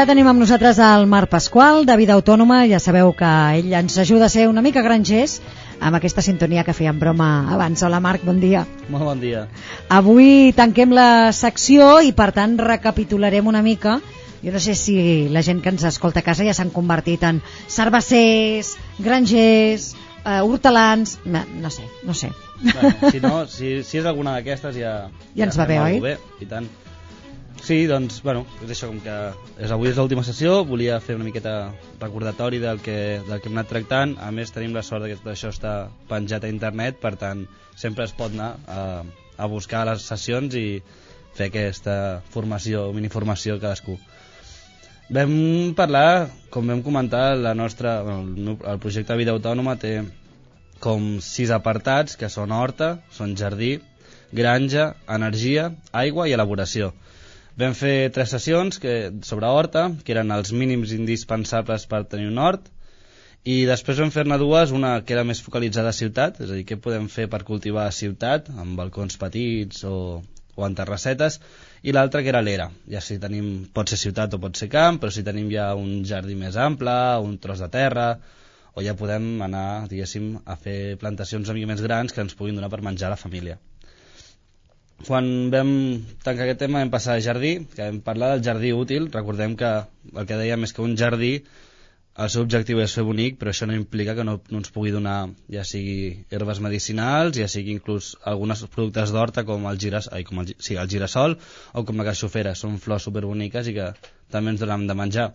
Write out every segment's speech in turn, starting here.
Ja tenim amb nosaltres el Marc Pasqual, de Vida Autònoma. Ja sabeu que ell ens ajuda a ser una mica grangers amb aquesta sintonia que fèiem broma abans. Hola Marc, bon dia. Molt bon dia. Avui tanquem la secció i per tant recapitularem una mica jo no sé si la gent que ens escolta a casa ja s'han convertit en cervecers, grangers, uh, hortelans... No, no sé, no sé. Bueno, si no, si, si és alguna d'aquestes ja... Ja ens va bé, oi? Bé, i tant. Sí, doncs, bueno, és això, com que és, avui és l'última sessió, volia fer una miqueta recordatori del que, del que hem anat tractant. A més, tenim la sort que tot això està penjat a internet, per tant, sempre es pot anar a, a buscar les sessions i fer aquesta formació, miniformació cadascú. Vam parlar, com vam comentar, la nostra, el, el projecte Vida Autònoma té com sis apartats, que són horta, són jardí, granja, energia, aigua i elaboració. Vam fer tres sessions que, sobre horta, que eren els mínims indispensables per tenir un hort, i després vam fer-ne dues, una que era més focalitzada a ciutat, és a dir, què podem fer per cultivar a ciutat, amb balcons petits o, o en terrassetes, i l'altra que era l'era. Ja si tenim, pot ser ciutat o pot ser camp, però si tenim ja un jardí més ample, un tros de terra, o ja podem anar, diguéssim, a fer plantacions una mica més grans que ens puguin donar per menjar a la família. Quan vam tancar aquest tema vam passar a jardí, que vam parlar del jardí útil, recordem que el que dèiem és que un jardí el seu objectiu és fer bonic, però això no implica que no, no ens pugui donar ja sigui herbes medicinals, ja sigui inclús alguns productes d'horta com el giras, ai, com el, sí, el girassol o com la caixofera, són flors superboniques i que també ens donem de menjar.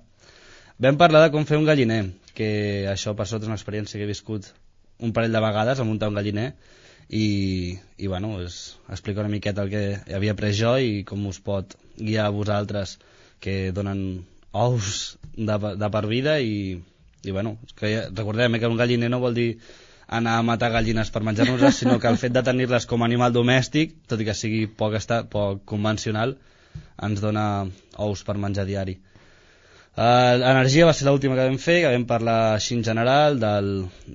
Vam parlar de com fer un galliner, que això per sota és una experiència que he viscut un parell de vegades a muntar un galliner i, i bueno, és, explica una miqueta el que havia après jo i com us pot guiar a vosaltres que donen ous de, de per vida i, i bueno, que ja, recordem que un galliner no vol dir anar a matar gallines per menjar-nos, sinó que el fet de tenir-les com a animal domèstic, tot i que sigui poc, estat, poc convencional, ens dona ous per menjar diari. Uh, L'energia va ser l'última que vam fer, que vam parlar així en general del,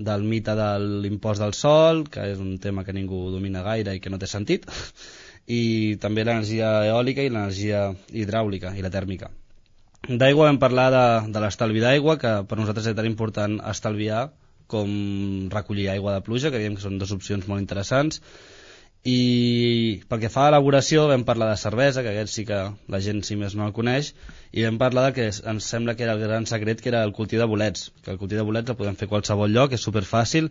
del mite de l'impost del sol, que és un tema que ningú domina gaire i que no té sentit, i també l'energia eòlica i l'energia hidràulica i la tèrmica. D'aigua vam parlar de, de l'estalvi d'aigua, que per nosaltres és tan important estalviar com recollir aigua de pluja, que diem que són dues opcions molt interessants. I pel que fa a elaboració vam parlar de cervesa, que aquest sí que la gent si més no el coneix, i vam parlar de que ens sembla que era el gran secret, que era el cultiu de bolets, que el cultiu de bolets el podem fer a qualsevol lloc, és superfàcil,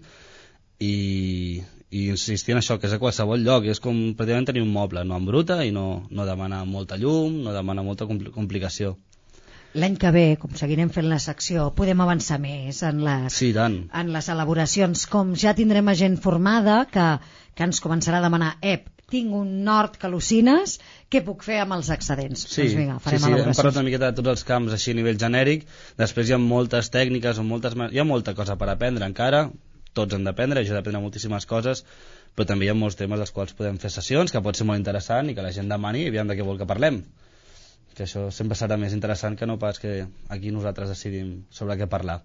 i, i insistir en això, que és a qualsevol lloc, és com pràcticament tenir un moble, no embruta i no, no demana molta llum, no demana molta complicació l'any que ve, com seguirem fent la secció, podem avançar més en les, sí, tant. en les elaboracions. Com ja tindrem a gent formada que, que ens començarà a demanar ep, tinc un nord que al·lucines, què puc fer amb els excedents? Sí, doncs vinga, farem sí, sí, hem parlat una miqueta de tots els camps així a nivell genèric, després hi ha moltes tècniques o moltes... hi ha molta cosa per aprendre encara, tots hem d'aprendre, jo he d'aprendre moltíssimes coses, però també hi ha molts temes dels quals podem fer sessions, que pot ser molt interessant i que la gent demani i aviam de què vol que parlem que això sempre serà més interessant que no pas que aquí nosaltres decidim sobre què parlar.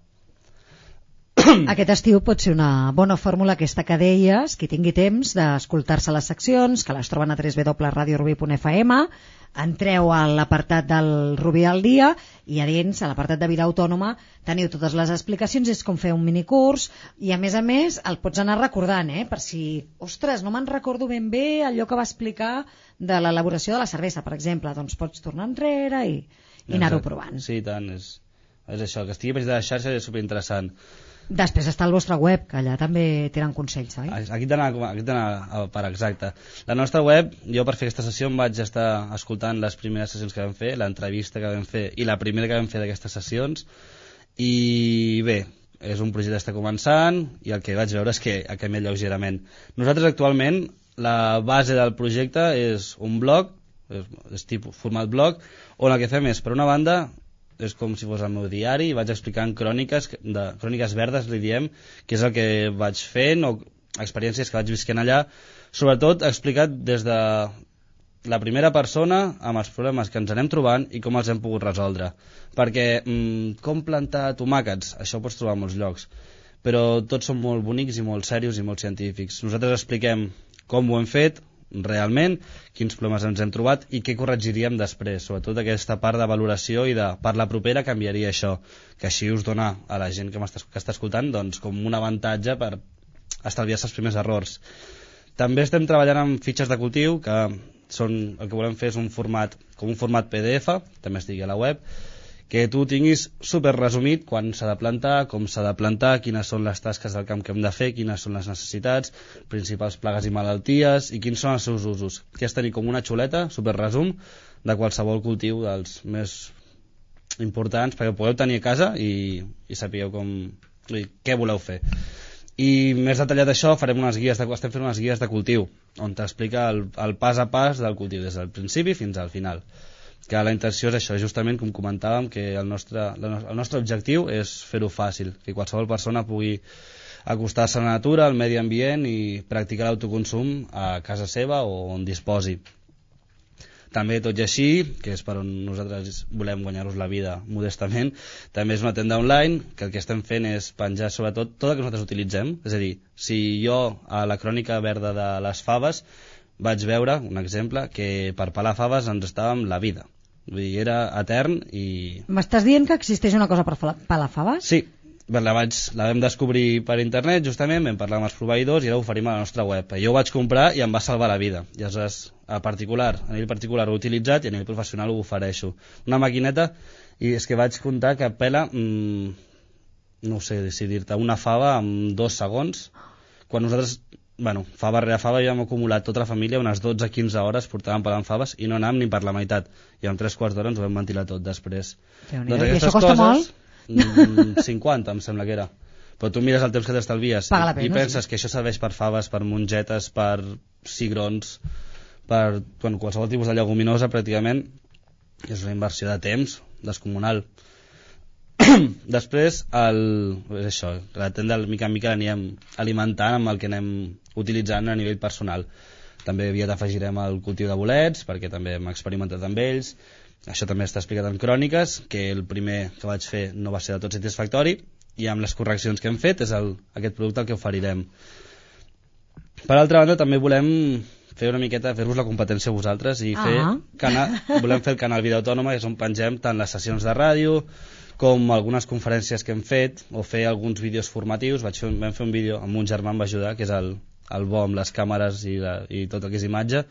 Aquest estiu pot ser una bona fórmula aquesta que deies, qui tingui temps d'escoltar-se les seccions, que les troben a www.radiorubi.fm, entreu a l'apartat del Rubí al dia i a dins, a l'apartat de vida autònoma, teniu totes les explicacions, és com fer un minicurs i a més a més el pots anar recordant, eh? per si, ostres, no me'n recordo ben bé allò que va explicar de l'elaboració de la cervesa, per exemple, doncs pots tornar enrere i, i anar-ho provant. Sí, tant, és, és això, que estigui penjat a la xarxa és superinteressant. Després està el vostre web, que allà també tenen consells, oi? Aquí d'anar per exacte. La nostra web, jo per fer aquesta sessió em vaig estar escoltant les primeres sessions que vam fer, l'entrevista que vam fer i la primera que vam fer d'aquestes sessions, i bé, és un projecte que està començant i el que vaig veure és que ha canviat lleugerament. Nosaltres actualment la base del projecte és un blog, és, és tipus format blog, on el que fem és, per una banda, és com si fos el meu diari i vaig explicant cròniques, de, cròniques verdes, li diem, que és el que vaig fent o experiències que vaig visquent allà, sobretot explicat des de la primera persona amb els problemes que ens anem trobant i com els hem pogut resoldre. Perquè mmm, com plantar tomàquets, això ho pots trobar a molts llocs, però tots són molt bonics i molt serios i molt científics. Nosaltres expliquem com ho hem fet, realment, quins problemes ens hem trobat i què corregiríem després. Sobretot aquesta part de valoració i de per la propera canviaria això, que així us dona a la gent que, que està escoltant doncs, com un avantatge per estalviar-se els primers errors. També estem treballant amb fitxes de cultiu, que són, el que volem fer és un format, com un format PDF, també estigui a la web, que tu tinguis super resumit quan s'ha de plantar, com s'ha de plantar, quines són les tasques del camp que hem de fer, quines són les necessitats, principals plagues i malalties i quins són els seus usos. Que és tenir com una xuleta, super resum, de qualsevol cultiu dels més importants perquè ho podeu tenir a casa i, i sapigueu com, dir, què voleu fer. I més detallat això, farem unes guies de, estem fent unes guies de cultiu, on t'explica el, el pas a pas del cultiu, des del principi fins al final que la intenció és això, justament com comentàvem, que el nostre, el nostre objectiu és fer-ho fàcil, que qualsevol persona pugui acostar-se a la natura, al medi ambient i practicar l'autoconsum a casa seva o on disposi. També, tot i així, que és per on nosaltres volem guanyar-nos la vida modestament, també és una tenda online que el que estem fent és penjar sobretot tot el que nosaltres utilitzem. És a dir, si jo a la crònica verda de les faves vaig veure, un exemple, que per pelar faves ens estàvem la vida Vull dir, era etern i... M'estàs dient que existeix una cosa per pelar faves? Sí, la, vaig, la vam descobrir per internet, justament, vam parlar amb els proveïdors i ara oferim a la nostra web. Jo ho vaig comprar i em va salvar la vida. I aleshores, a particular, a nivell particular ho he utilitzat i a nivell professional ho ofereixo. Una maquineta, i és que vaig comptar que pela, mmm, no sé si dir-te, una fava en dos segons, quan nosaltres bueno, fava rere fava ja hem acumulat tota la família unes 12-15 hores portàvem pelant faves i no anàvem ni per la meitat. I en 3 quarts d'hora ens ho vam ventilar tot després. Doncs I això costa coses, molt? 50 mm, em sembla que era. Però tu mires el temps que t'estalvies i, i penses sí. que això serveix per faves, per mongetes per cigrons per bueno, qualsevol tipus de lleguminosa pràcticament és una inversió de temps descomunal després el, és això, la tenda mica en mica l'aníem alimentant amb el que anem utilitzant a nivell personal. També aviat afegirem el cultiu de bolets perquè també hem experimentat amb ells. Això també està explicat en cròniques que el primer que vaig fer no va ser de tot satisfactori i amb les correccions que hem fet és el, aquest producte el que oferirem. Per altra banda també volem fer una miqueta, fer-vos la competència a vosaltres i fer ah. canal, volem fer el canal Vida Autònoma que és on pengem tant les sessions de ràdio com algunes conferències que hem fet o fer alguns vídeos formatius. Vaig fer, vam fer un vídeo amb un germà em va ajudar que és el, el bo amb les càmeres i, la, i tot el que és imatge.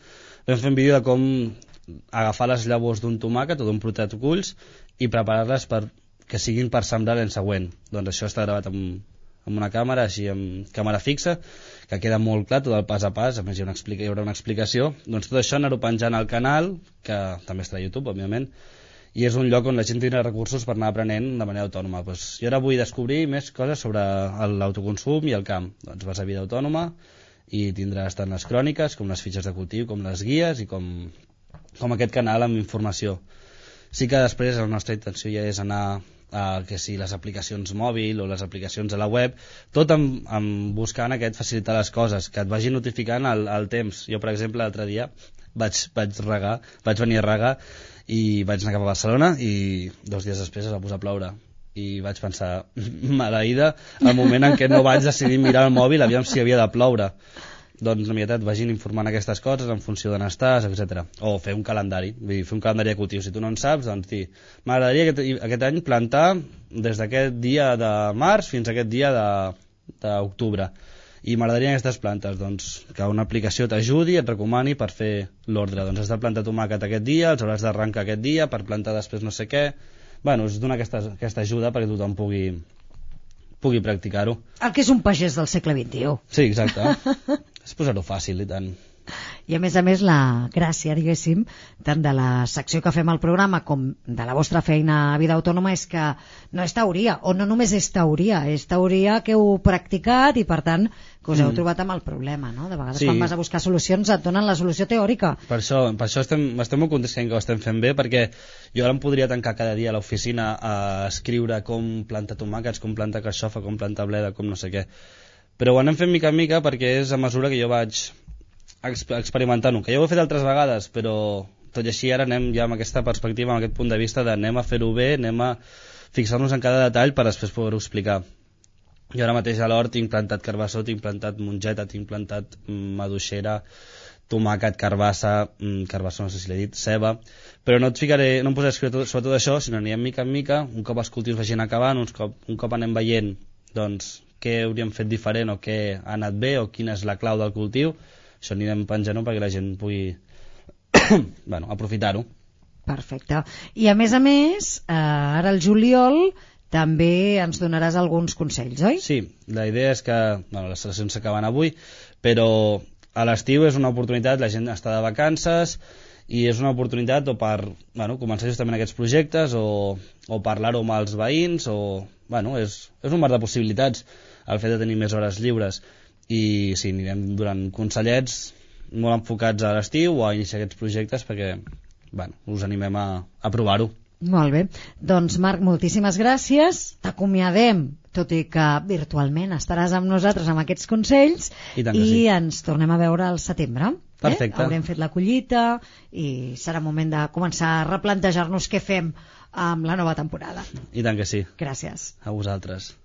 Vam fer un vídeo de com agafar les llavors d'un tomàquet o d'un protoculls i preparar-les per que siguin per sembrar l'any següent. Doncs això està gravat amb, amb una càmera així amb càmera fixa que queda molt clar tot el pas a pas a més hi, una explica, hi haurà una explicació. Doncs tot això anar-ho penjant al canal que també estarà a YouTube òbviament i és un lloc on la gent tindrà recursos per anar aprenent de manera autònoma. Pues, jo ara vull descobrir més coses sobre l'autoconsum i el camp. Doncs vas a Vida Autònoma i tindràs tant les cròniques com les fitxes de cultiu, com les guies i com, com aquest canal amb informació. Sí que després la nostra intenció ja és anar a que si les aplicacions mòbil o les aplicacions de la web, tot amb, amb buscant aquest facilitar les coses, que et vagi notificant el, el temps. Jo, per exemple, l'altre dia vaig, vaig regar, vaig venir a regar i vaig anar cap a Barcelona i dos dies després es va posar a ploure i vaig pensar, maleïda el moment en què no vaig decidir mirar el mòbil aviam si havia de ploure doncs una miqueta et vagin informant aquestes coses en funció d'on estàs, etc. O fer un calendari, vull dir, fer un calendari de cultiu. Si tu no en saps, doncs dir, m'agradaria aquest, aquest any plantar des d'aquest dia de març fins a aquest dia d'octubre i m'agradaria aquestes plantes doncs, que una aplicació t'ajudi, et recomani per fer l'ordre. Doncs has de plantar tomàquet aquest dia, els hauràs d'arrencar aquest dia per plantar després no sé què. Bueno, us dona aquesta, aquesta ajuda perquè tothom pugui, pugui practicar-ho. El que és un pagès del segle XXI. Sí, exacte. és posar-ho fàcil i tant. I a més a més la gràcia, diguéssim, tant de la secció que fem al programa com de la vostra feina a Vida Autònoma és que no és teoria, o no només és teoria, és teoria que heu practicat i per tant que us heu mm. trobat amb el problema, no? De vegades sí. quan vas a buscar solucions et donen la solució teòrica. Per això, per això estem, estem molt contents que ho estem fent bé, perquè jo ara em podria tancar cada dia a l'oficina a escriure com planta tomàquets, com planta carxofa, com planta bleda, com no sé què. Però ho anem fent mica en mica perquè és a mesura que jo vaig experimentant-ho, que ja ho he fet altres vegades, però tot i així ara anem ja amb aquesta perspectiva, amb aquest punt de vista d'anem a fer-ho bé, anem a fixar-nos en cada detall per després poder-ho explicar. Jo ara mateix a l'hort tinc plantat carbassó, tinc plantat mongeta, tinc plantat maduixera, tomàquet, carbassa, mm, carbassa no sé si l'he dit, ceba, però no et ficaré, no em posaré a escriure tot, sobre tot això, sinó anirem mica en mica, un cop els cultius vagin acabant, un cop, un cop anem veient doncs, què hauríem fet diferent o què ha anat bé o quina és la clau del cultiu, això anirem penjant perquè la gent pugui bueno, aprofitar-ho. Perfecte. I a més a més, eh, ara el juliol també ens donaràs alguns consells, oi? Sí, la idea és que bueno, les sessions s'acaben avui, però a l'estiu és una oportunitat, la gent està de vacances i és una oportunitat o per bueno, començar justament aquests projectes o, o parlar-ho amb els veïns o, bueno, és, és un mar de possibilitats el fet de tenir més hores lliures i sí, anirem durant consellets molt enfocats a l'estiu o a iniciar aquests projectes perquè bueno, us animem a, a provar-ho. Molt bé. Doncs Marc, moltíssimes gràcies. T'acomiadem, tot i que virtualment estaràs amb nosaltres amb aquests consells I, i sí. ens tornem a veure al setembre. Perfecte. Eh? Haurem fet la collita i serà moment de començar a replantejar-nos què fem amb la nova temporada. I tant que sí. Gràcies. A vosaltres.